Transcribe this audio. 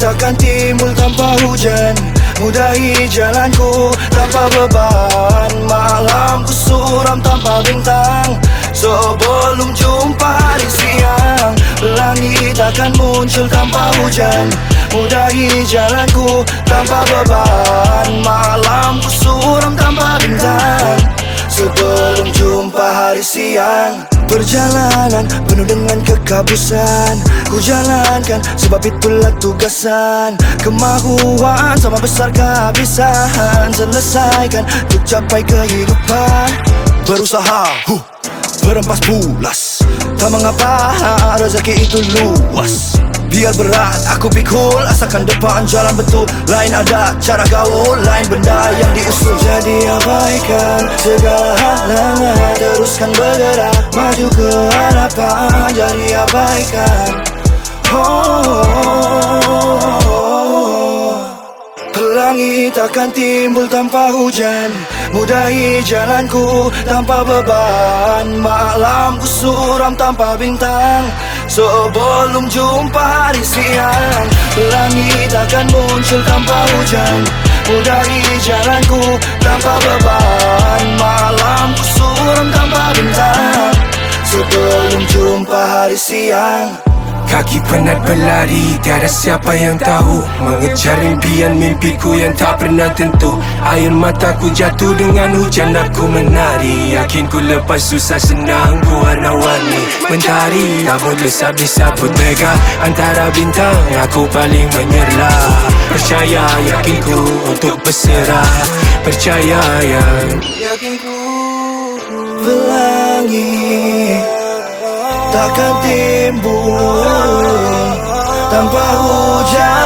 takkan timbul tanpa hujan Mudahi jalanku tanpa beban. Malamku suram tanpa bintang. Sebelum jumpa hari siang Langit akan muncul tanpa hujan Mudahi jalanku tanpa beban. Malamku suram tanpa bintang Sebelum jumpa hari siang Perjalanan penuh dengan kekabusan. Ku jalankan sebab itulah tugasan. Kemahuan sama besar kehabisan. Selesaikan untuk capai kehidupan. Berusaha huh, Berempas pulas. Tak mengapa rezeki itu luas Biar berat aku pikul. Asalkan depan jalan betul. Lain ada cara gaul Lain benda yang diusul. Jadi abaikan segala halangan. Teruskan bergerak Maju ke harapan Jadi abaikan. Oh. Langit akan timbul tanpa hujan. Mudahi jalanku tanpa beban. Malamku suram tanpa bintang Sebelum jumpa hari siang Langit akan muncul tanpa hujan. Mudahi jalanku tanpa beban Malamku suram tanpa bintang. Sebelum jumpa hari siang Kaki penat berlari Tiada siapa yang tahu. Mengejar impian mimpiku yang tak pernah tentu. Air mataku jatuh dengan hujan aku menari. Yakin ku lepas susah senang ku warna-warni. Mentari tak boleh bisa pun mega. Antara bintang aku paling menyerlah Percaya yakin ku untuk berserah. Percaya yang Yakin ku Pelangi Takkan timbul Tanpa hujan